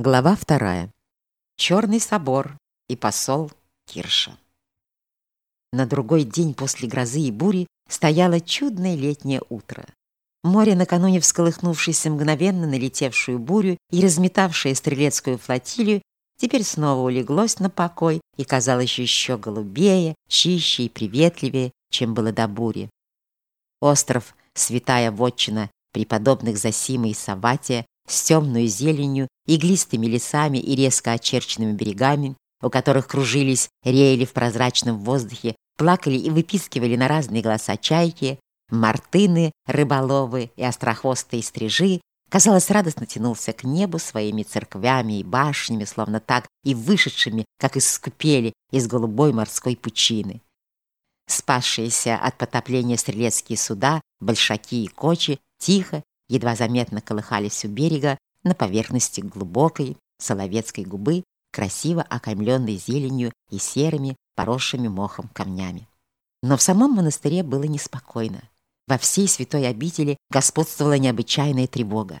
Глава вторая. Черный собор и посол Кирша. На другой день после грозы и бури стояло чудное летнее утро. Море, накануне всколыхнувшееся мгновенно налетевшую бурю и разметавшее стрелецкую флотилию, теперь снова улеглось на покой и казалось еще голубее, чище и приветливее, чем было до бури. Остров, святая вотчина преподобных Засима и Саватия, с темной зеленью, иглистыми лесами и резко очерченными берегами, у которых кружились, реяли в прозрачном воздухе, плакали и выпискивали на разные голоса чайки, мартыны, рыболовы и острохвостые стрижи, казалось, радостно тянулся к небу своими церквями и башнями, словно так и вышедшими, как из скупели, из голубой морской пучины. Спасшиеся от потопления стрелецкие суда, большаки и кочи тихо едва заметно колыхались у берега на поверхности глубокой соловецкой губы, красиво окаймленной зеленью и серыми, поросшими мохом камнями. Но в самом монастыре было неспокойно. Во всей святой обители господствовала необычайная тревога.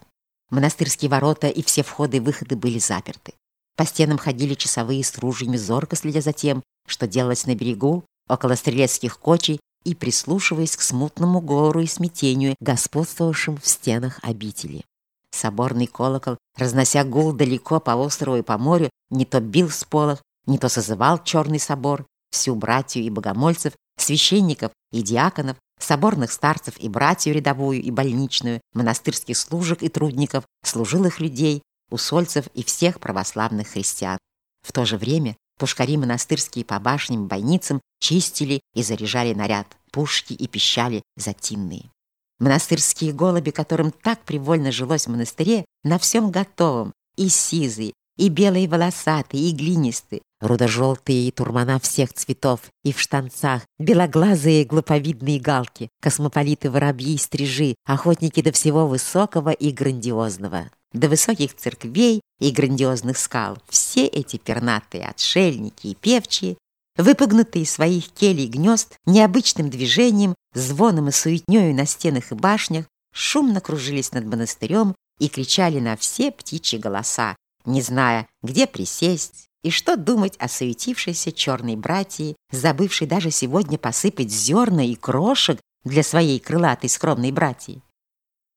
Монастырские ворота и все входы и выходы были заперты. По стенам ходили часовые с ружьями, зорко следя за тем, что делалось на берегу, около стрелецких кочей и прислушиваясь к смутному говору и смятению, господствовавшим в стенах обители. Соборный колокол, разнося гул далеко по острову и по морю, не то бил с полов, не то созывал черный собор, всю братью и богомольцев, священников и диаконов, соборных старцев и братью рядовую и больничную, монастырских служек и трудников, служилых людей, усольцев и всех православных христиан. В то же время пушкари монастырские по башням бойницам чистили и заряжали наряд. Пушки и пищали затинные. Монастырские голуби, которым так привольно жилось в монастыре, на всем готовом, и сизые, и белые волосатые, и глинистые, рудо-желтые и турмана всех цветов, и в штанцах, белоглазые глуповидные галки, космополиты-воробьи и стрижи, охотники до всего высокого и грандиозного, до высоких церквей и грандиозных скал. Все эти пернатые отшельники и певчие выпугнутые из своих келей гнезд, необычным движением, звоном и суетнёю на стенах и башнях, шумно кружились над монастырем и кричали на все птичьи голоса, не зная, где присесть и что думать о суетившейся черной братьи, забывшей даже сегодня посыпать зерна и крошек для своей крылатой скромной братьи.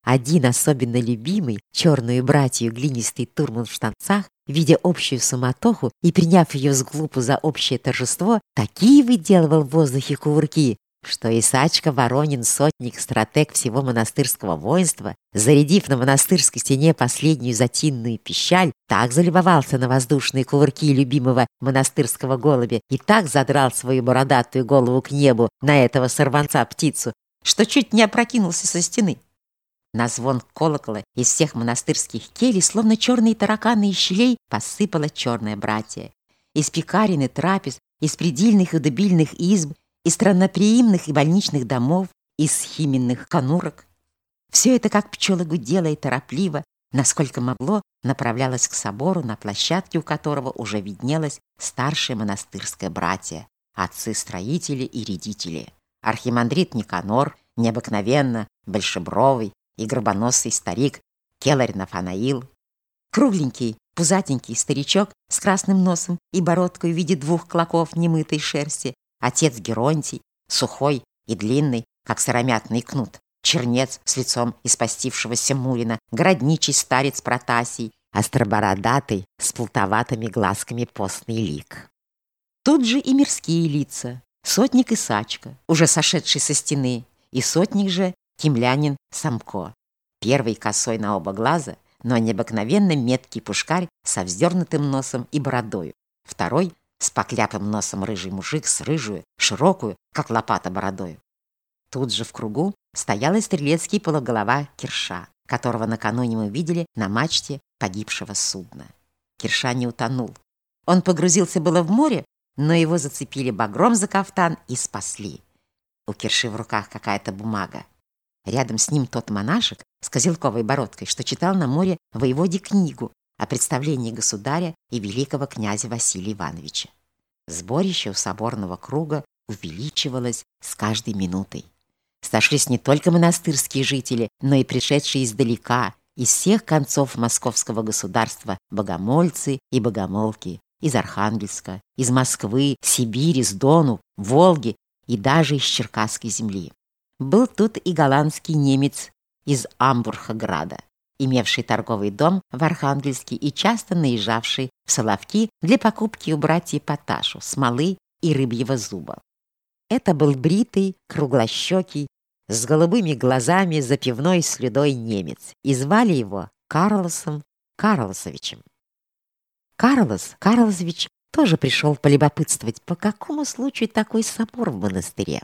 Один особенно любимый, черную братью глинистый турман в штанцах, видя общую суматоху и приняв ее с глупу за общее торжество, такие выделывал в воздухе кувырки, что Исачка Воронин, сотник, стратег всего монастырского воинства, зарядив на монастырской стене последнюю затинную пищаль, так залюбовался на воздушные кувырки любимого монастырского голубя и так задрал свою бородатую голову к небу на этого сорванца-птицу, что чуть не опрокинулся со стены. На звон колокола из всех монастырских келей, словно черные тараканы из щелей, посыпало черное братье. Из пекарен и трапез, из предельных и дебильных изб, из странноприимных и больничных домов, из хименных конурок. Все это, как пчела гудела и торопливо, насколько могло, направлялось к собору, на площадке у которого уже виднелось старшее монастырское братье, отцы-строители и редители. Архимандрит Никанор, необыкновенно, большебровый, и горбоносый старик Келарь Нафанаил, кругленький, пузатенький старичок с красным носом и бородкой в виде двух клоков немытой шерсти, отец Геронтий, сухой и длинный, как сыромятный кнут, чернец с лицом испастившегося Мурина, городничий старец Протасий, остробородатый с плутоватыми глазками постный лик. Тут же и мирские лица, сотник и сачка, уже сошедший со стены, и сотник же кимлянин Самко. Первый косой на оба глаза, но необыкновенно меткий пушкарь со вздернутым носом и бородою. Второй с покляпым носом рыжий мужик с рыжую, широкую, как лопата бородою. Тут же в кругу стоял и стрелецкий полуголова Кирша, которого накануне мы видели на мачте погибшего судна. Кирша не утонул. Он погрузился было в море, но его зацепили багром за кафтан и спасли. У Кирши в руках какая-то бумага. Рядом с ним тот монашек с козелковой бородкой, что читал на море воеводе книгу о представлении государя и великого князя Василия Ивановича. Сборище у соборного круга увеличивалось с каждой минутой. Сошлись не только монастырские жители, но и пришедшие издалека, из всех концов московского государства богомольцы и богомолки, из Архангельска, из Москвы, Сибири, с Дону, Волги и даже из Черкасской земли. Был тут и голландский немец из Амбурхаграда, имевший торговый дом в Архангельске и часто наезжавший в Соловки для покупки у братьев Поташу, смолы и рыбьего зуба. Это был бритый, круглощекий, с голубыми глазами за пивной слюдой немец, и звали его Карлосом Карлосовичем. Карлос Карлосович тоже пришел полюбопытствовать, по какому случаю такой собор в монастыре.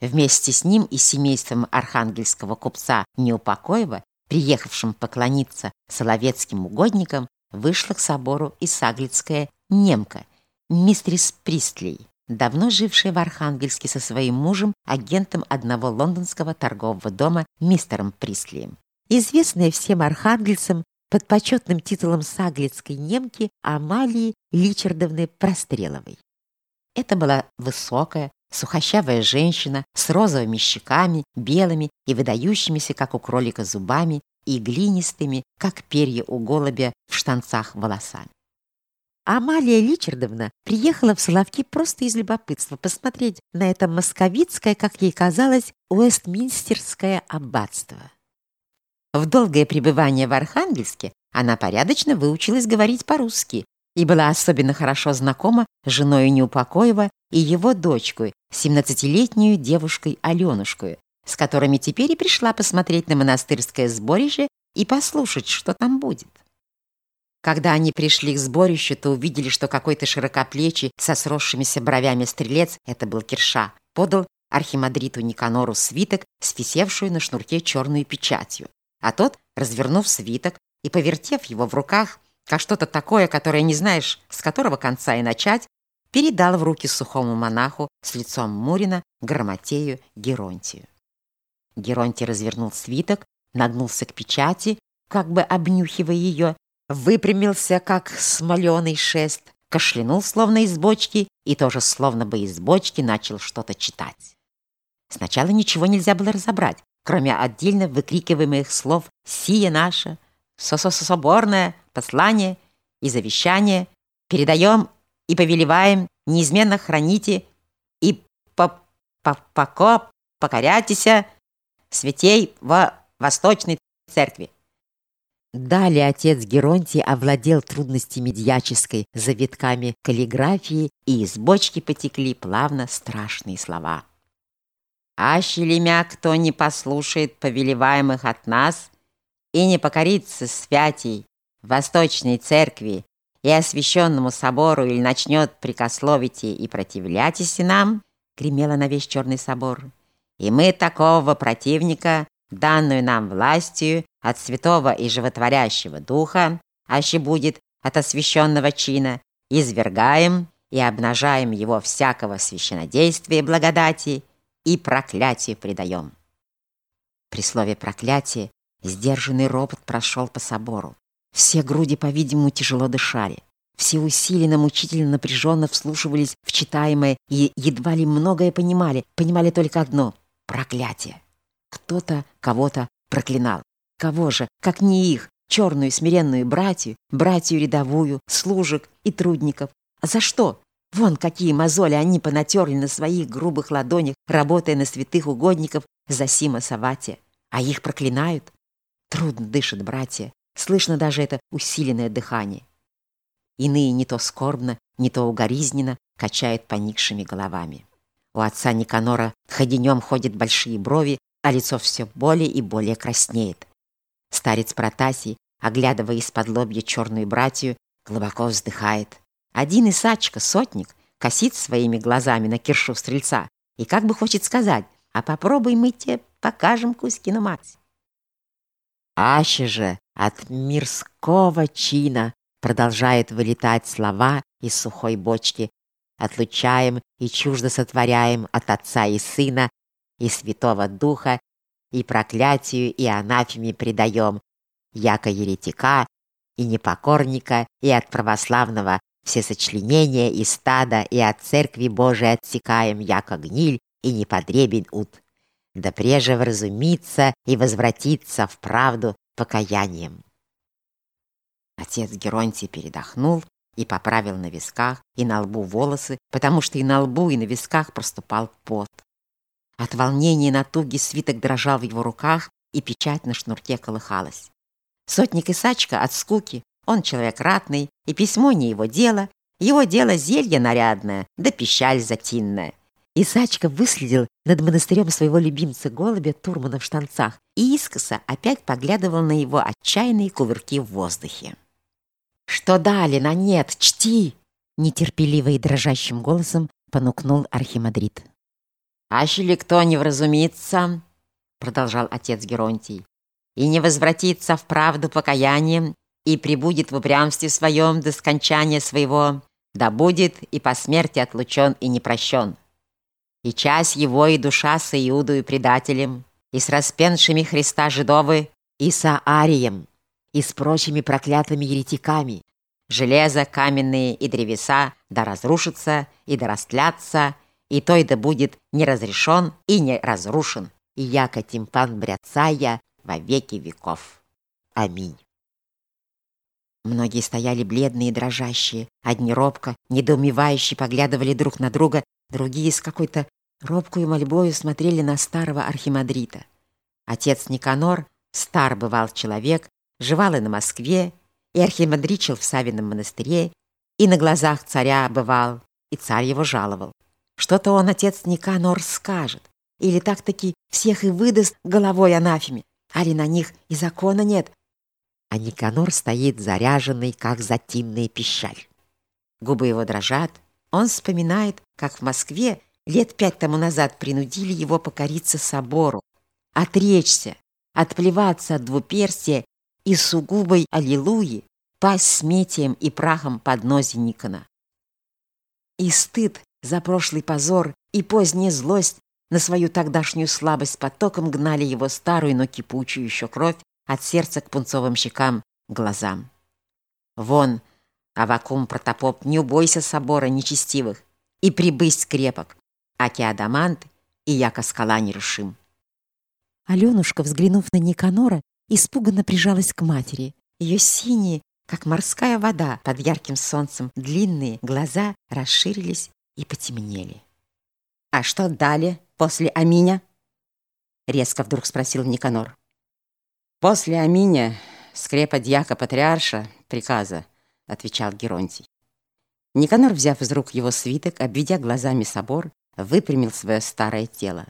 Вместе с ним и семейством архангельского купца Неупокоева, приехавшим поклониться соловецким угодникам, вышла к собору и саглицкая немка, мистрис Пристлей, давно жившая в Архангельске со своим мужем, агентом одного лондонского торгового дома мистером Пристлием. Известная всем архангельцам под почетным титулом саглицкой немки Амалии Личардовны Простреловой. Это была высокая, сухощавая женщина с розовыми щеками, белыми и выдающимися, как у кролика, зубами и глинистыми, как перья у голубя в штанцах волосами. Амалия Личардовна приехала в Соловки просто из любопытства посмотреть на это московицкое, как ей казалось, Уэстминстерское аббатство. В долгое пребывание в Архангельске она порядочно выучилась говорить по-русски и была особенно хорошо знакома с женой Неупокоева и его дочкой, 17-летнюю девушкой Аленушкой, с которыми теперь и пришла посмотреть на монастырское сборище и послушать, что там будет. Когда они пришли к сборищу, то увидели, что какой-то широкоплечий со сросшимися бровями стрелец, это был Кирша, подал архимандриту Никанору свиток с висевшую на шнурке черную печатью. А тот, развернув свиток и повертев его в руках, как что-то такое, которое не знаешь, с которого конца и начать, передал в руки сухому монаху с лицом Мурина, Грамотею, Геронтию. Геронтий развернул свиток, нагнулся к печати, как бы обнюхивая ее, выпрямился, как смоленый шест, кашлянул, словно из бочки, и тоже, словно бы из бочки, начал что-то читать. Сначала ничего нельзя было разобрать, кроме отдельно выкрикиваемых слов «Сие наше», «Соборное», «Послание» и «Завещание», «Передаем и повелеваем, неизменно храните и по по святей во Восточной Церкви». Далее отец Геронтий овладел трудностями дьяческой завитками каллиграфии, и из бочки потекли плавно страшные слова. Аще лемя кто не послушает повелеваемых от нас и не покорится святей Восточной Церкви и освященному собору или начнет прикословить и противляйтесь нам, гремело на весь черный собор, и мы такого противника, данную нам властью от святого и животворящего духа, аще будет от освященного чина, извергаем и обнажаем его всякого священодействия благодати и проклятие предаем». При слове «проклятие» сдержанный ропот прошел по собору. Все груди, по-видимому, тяжело дышали. Все усиленно, мучительно, напряженно вслушивались в читаемое и едва ли многое понимали. Понимали только одно — проклятие. Кто-то кого-то проклинал. Кого же, как не их, черную смиренную братью, братью рядовую, служек и трудников. А за что? Вон какие мозоли они понатерли на своих грубых ладонях, работая на святых угодников за Сима Савати. А их проклинают. Трудно дышат братья. Слышно даже это усиленное дыхание. Иные не то скорбно, не то угоризненно качают поникшими головами. У отца Никанора ходенем ходят большие брови, а лицо все более и более краснеет. Старец Протасий, оглядывая из-под лобья черную братью, глубоко вздыхает. Один Исачка, сотник, косит своими глазами на киршу стрельца и как бы хочет сказать, а попробуй мы тебе покажем Кузькину мать. Аще же от мирского чина продолжает вылетать слова из сухой бочки. Отлучаем и чуждо сотворяем от Отца и Сына и Святого Духа, и проклятию и анафеме предаем, яко еретика и непокорника, и от православного все сочленения и стада, и от церкви Божией отсекаем, яко гниль, и неподребен ут. Да преже вразумиться и возвратиться в правду, покаянием. Отец Геронтий передохнул и поправил на висках и на лбу волосы, потому что и на лбу, и на висках проступал пот. От волнения и натуги свиток дрожал в его руках, и печать на шнурке колыхалась. Сотник Исачка от скуки, он человек ратный, и письмо не его дело, его дело зелье нарядное, да пищаль затинная. Исачка выследил над монастырем своего любимца голубя Турмана в штанцах и искоса опять поглядывал на его отчаянные кувырки в воздухе. «Что дали на нет? Чти!» Нетерпеливо и дрожащим голосом понукнул архимандрит. «Аще ли кто не вразумится, — продолжал отец Геронтий, «и не возвратится в правду покаянием, и прибудет в упрямстве своем до скончания своего, да будет и по смерти отлучен и не прощен. И часть его и душа с Иудою предателем, и с распеншими Христа жидовы, и с Аарием, и с прочими проклятыми еретиками. Железо, каменные и древеса да разрушатся и да растлятся, и той да будет не разрешен и не разрушен, и яко тимпан бряцая во веки веков. Аминь. Многие стояли бледные и дрожащие, одни робко, недоумевающие поглядывали друг на друга, другие с какой-то робкую мольбою смотрели на старого архимандрита. Отец Никанор, стар бывал человек, жевал и на Москве, и архимандричил в Савином монастыре, и на глазах царя бывал, и царь его жаловал. Что-то он, отец Никанор, скажет, или так-таки всех и выдаст головой анафеме, али на них и закона нет. А Никанор стоит заряженный, как затинная пищаль. Губы его дрожат, он вспоминает, как в Москве лет пять тому назад принудили его покориться собору, отречься, отплеваться от двуперстия и сугубой аллилуйи пасть сметием и прахом под нозе Никона. И стыд за прошлый позор и поздняя злость на свою тогдашнюю слабость потоком гнали его старую, но кипучую еще кровь от сердца к пунцовым щекам, глазам. Вон, Авакум Протопоп, не убойся собора нечестивых и прибысь крепок, аки адамант и яко скала нерушим. Аленушка, взглянув на Никанора, испуганно прижалась к матери. Ее синие, как морская вода под ярким солнцем, длинные глаза расширились и потемнели. «А что дали после Аминя?» Резко вдруг спросил Никанор. «После Аминя, скрепа дьяка-патриарша, приказа, отвечал Геронтий. Никанор, взяв из рук его свиток, обведя глазами собор, выпрямил свое старое тело.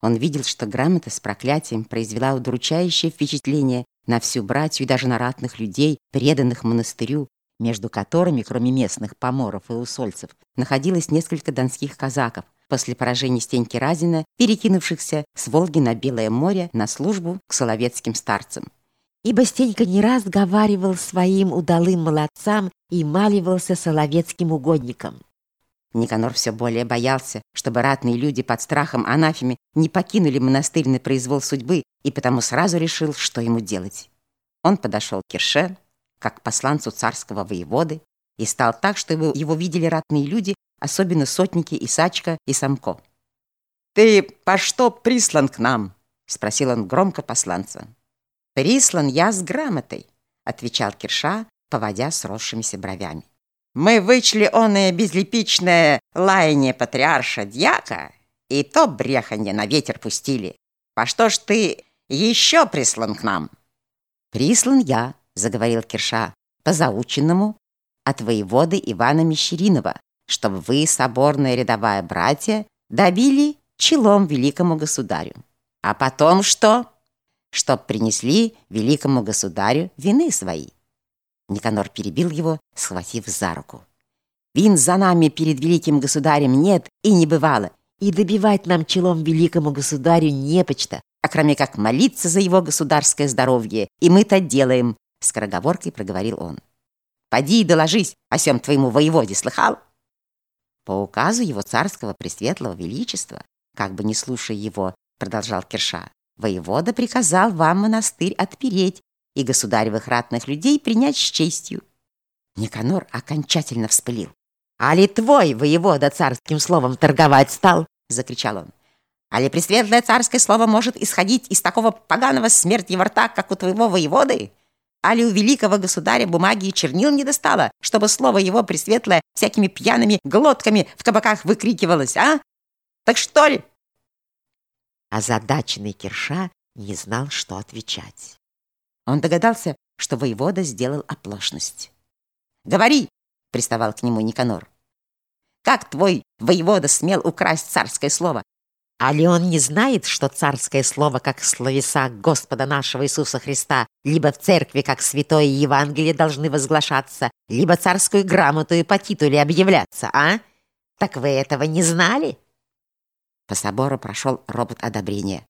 Он видел, что грамота с проклятием произвела удручающее впечатление на всю братью и даже на ратных людей, преданных монастырю, между которыми, кроме местных поморов и усольцев, находилось несколько донских казаков, после поражения Стеньки Разина, перекинувшихся с Волги на Белое море на службу к соловецким старцам. Ибо Стенька не раз говаривал своим удалым молодцам и маливался соловецким угодникам. Никанор все более боялся, чтобы ратные люди под страхом анафеми не покинули монастырь на произвол судьбы, и потому сразу решил, что ему делать. Он подошел к Кирше, как посланцу царского воеводы, и стал так, чтобы его видели ратные люди, особенно сотники Исачка и Самко. «Ты по что прислан к нам?» — спросил он громко посланца. «Прислан я с грамотой», — отвечал Кирша, поводя сросшимися бровями. Мы вычли оное безлепичное лаяние патриарша дьяка, и то бреханье на ветер пустили. По что ж ты еще прислан к нам? Прислан я, заговорил Кирша, по заученному от воеводы Ивана Мещеринова, чтобы вы, соборная рядовая братья, добили челом великому государю. А потом что? Чтоб принесли великому государю вины свои. Никанор перебил его, схватив за руку. «Вин за нами перед великим государем нет и не бывало, и добивать нам челом великому государю не почта, а кроме как молиться за его государское здоровье, и мы-то делаем», — скороговоркой проговорил он. «Поди и доложись о сем твоему воеводе, слыхал?» По указу его царского пресветлого величества, как бы не слушая его, продолжал Кирша, воевода приказал вам монастырь отпереть и государевых ратных людей принять с честью. Никанор окончательно вспылил. «А ли твой воевода царским словом торговать стал?» — закричал он. Али пресветлое царское слово может исходить из такого поганого смертного рта, как у твоего воеводы? Али у великого государя бумаги и чернил не достало, чтобы слово его пресветлое всякими пьяными глотками в кабаках выкрикивалось, а? Так что ли?» Озадаченный Кирша не знал, что отвечать. Он догадался, что воевода сделал оплошность. «Говори!» — приставал к нему Никанор. «Как твой воевода смел украсть царское слово? А ли он не знает, что царское слово, как словеса Господа нашего Иисуса Христа, либо в церкви, как святое Евангелие, должны возглашаться, либо царскую грамоту и по титуле объявляться, а? Так вы этого не знали?» По собору прошел робот одобрения.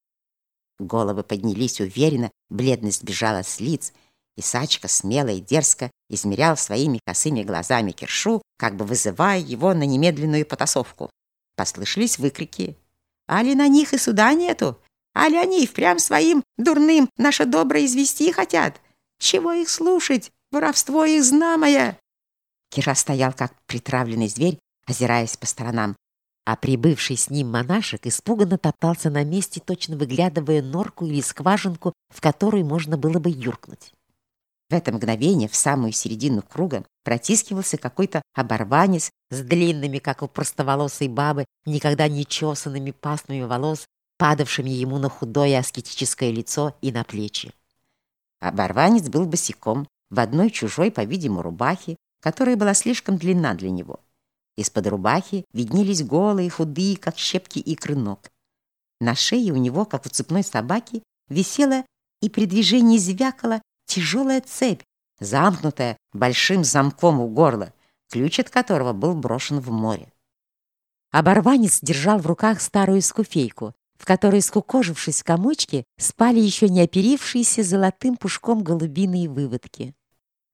Головы поднялись уверенно, бледность бежала с лиц, и Сачка смело и дерзко измерял своими косыми глазами Киршу, как бы вызывая его на немедленную потасовку. Послышались выкрики Али на них и суда нету? Али они впрямь своим дурным наше доброе извести хотят? Чего их слушать? Воровство их знамое!» Кира стоял, как притравленный зверь, озираясь по сторонам. А прибывший с ним монашек испуганно топтался на месте, точно выглядывая норку или скважинку, в которую можно было бы юркнуть. В это мгновение в самую середину круга протискивался какой-то оборванец с длинными, как у простоволосой бабы, никогда не чесанными пастмами волос, падавшими ему на худое аскетическое лицо и на плечи. Оборванец был босиком, в одной чужой, по-видимому, рубахе, которая была слишком длинна для него. Из-под рубахи виднелись голые, худые, как щепки икры ног. На шее у него, как у цепной собаки, висела и при движении звякала тяжелая цепь, замкнутая большим замком у горла, ключ от которого был брошен в море. Оборванец держал в руках старую скуфейку, в которой, скукожившись в комочке, спали еще не оперившиеся золотым пушком голубиные выводки.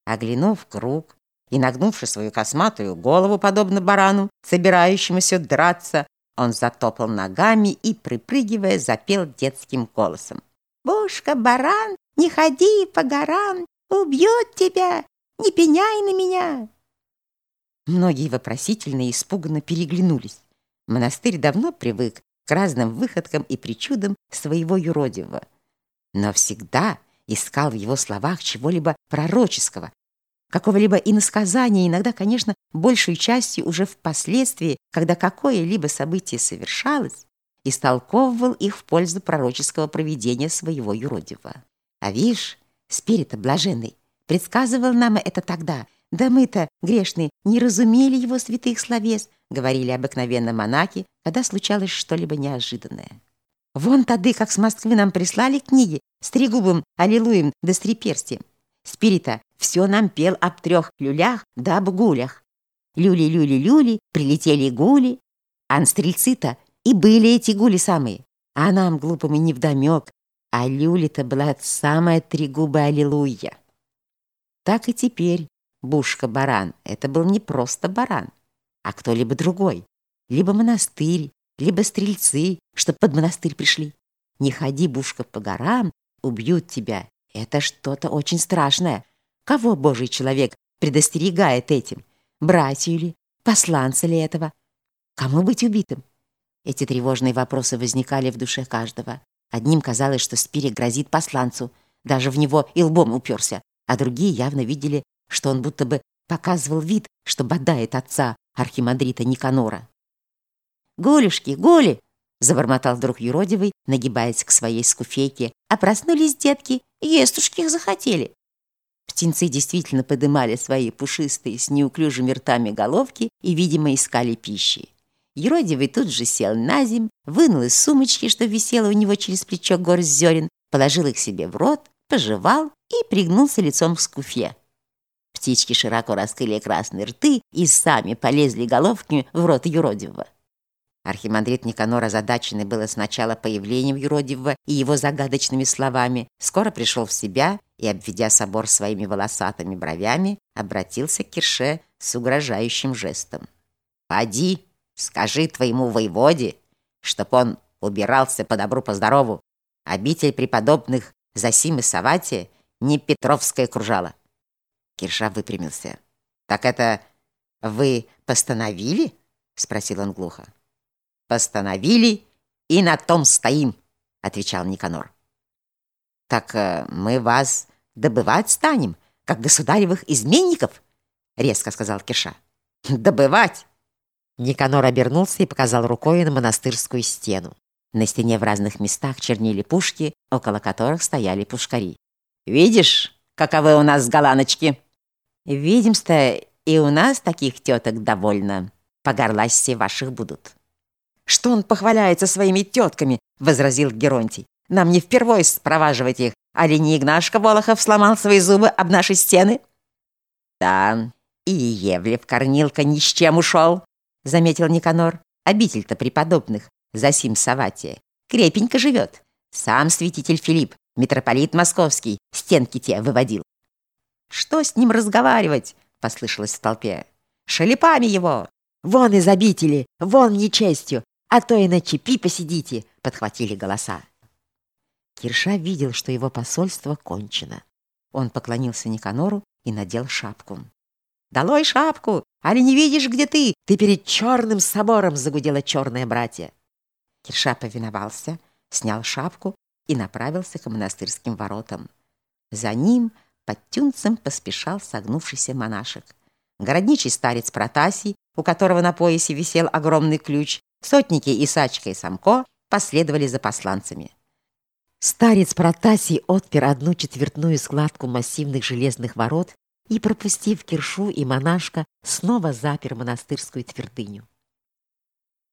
Оглянув круг и нагнувши свою косматую голову, подобно барану, собирающемуся драться, он затопал ногами и, припрыгивая, запел детским голосом. «Бушка, баран, не ходи по горам, убьет тебя, не пеняй на меня!» Многие вопросительно и испуганно переглянулись. Монастырь давно привык к разным выходкам и причудам своего юродивого, но всегда искал в его словах чего-либо пророческого, какого-либо иносказания, иногда, конечно, большей частью уже впоследствии, когда какое-либо событие совершалось, истолковывал их в пользу пророческого проведения своего юродивого. А вишь, спирит блаженный, предсказывал нам это тогда. Да мы-то, грешные, не разумели его святых словес, говорили обыкновенно монахи, когда случалось что-либо неожиданное. Вон тады, как с Москвы нам прислали книги с тригубым аллилуем да с триперстием. Спирита все нам пел об трех люлях да об гулях. Люли-люли-люли, прилетели гули. Ан стрельцы-то и были эти гули самые. А нам, глупым и невдомек, а люли-то была самая тригубая аллилуйя. Так и теперь Бушка-баран — это был не просто баран, а кто-либо другой. Либо монастырь, либо стрельцы, что под монастырь пришли. Не ходи, Бушка, по горам, убьют тебя. Это что-то очень страшное. Кого Божий человек предостерегает этим? Братью ли? Посланца ли этого? Кому быть убитым? Эти тревожные вопросы возникали в душе каждого. Одним казалось, что Спири грозит посланцу, даже в него и лбом уперся, а другие явно видели, что он будто бы показывал вид, что бодает отца архимандрита Никанора. «Гулюшки, гули!» — забормотал вдруг юродивый, нагибаясь к своей скуфейке. «А проснулись детки, естушки их захотели!» Птенцы действительно подымали свои пушистые с неуклюжими ртами головки и, видимо, искали пищи. Еродивый тут же сел на земь, вынул из сумочки, что висела у него через плечо горсть зерен, положил их себе в рот, пожевал и пригнулся лицом к скуфе. Птички широко раскрыли красные рты и сами полезли головками в рот юродивого. Архимандрит Никанор, озадаченный было сначала появлением юродивого и его загадочными словами, скоро пришел в себя и, обведя собор своими волосатыми бровями, обратился к Кирше с угрожающим жестом. «Поди!» Скажи твоему воеводе, чтоб он убирался по добру, по здорову. Обитель преподобных Засимы Савати не Петровское кружало. Кирша выпрямился. «Так это вы постановили?» — спросил он глухо. «Постановили и на том стоим, отвечал Никанор. Так э, мы вас добывать станем, как государевых изменников, резко сказал Киша. Добывать! Никанор обернулся и показал рукой на монастырскую стену. На стене в разных местах чернили пушки, около которых стояли пушкари. «Видишь, каковы у нас голаночки?» «Видим-то, и у нас таких теток довольно. По ваших будут». «Что он похваляется своими тетками?» — возразил Геронтий. «Нам не впервой спроваживать их. А ли не Игнашка Волохов сломал свои зубы об наши стены?» «Да, и Евлев Корнилка ни с чем ушел», — заметил Никанор. «Обитель-то преподобных, Засим Саватия, крепенько живет. Сам святитель Филипп, митрополит московский, стенки те выводил». «Что с ним разговаривать?» — послышалось в толпе. «Шалипами его!» «Вон из обители, вон нечестью, а то и на чепи посидите!» — подхватили голоса. Кирша видел, что его посольство кончено. Он поклонился Никанору и надел шапку. «Долой шапку! Али не видишь, где ты? Ты перед черным собором!» — загудела черное братья. Кирша повиновался, снял шапку и направился к монастырским воротам. За ним под тюнцем поспешал согнувшийся монашек. Городничий старец Протасий, у которого на поясе висел огромный ключ, сотники Исачка и Самко последовали за посланцами. Старец Протасий отпер одну четвертную складку массивных железных ворот и, пропустив Киршу и монашка, снова запер монастырскую твердыню.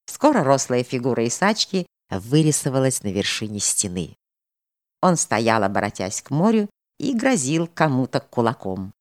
Скоро рослая фигура Исачки вырисовалась на вершине стены. Он стоял, оборотясь к морю, и грозил кому-то кулаком.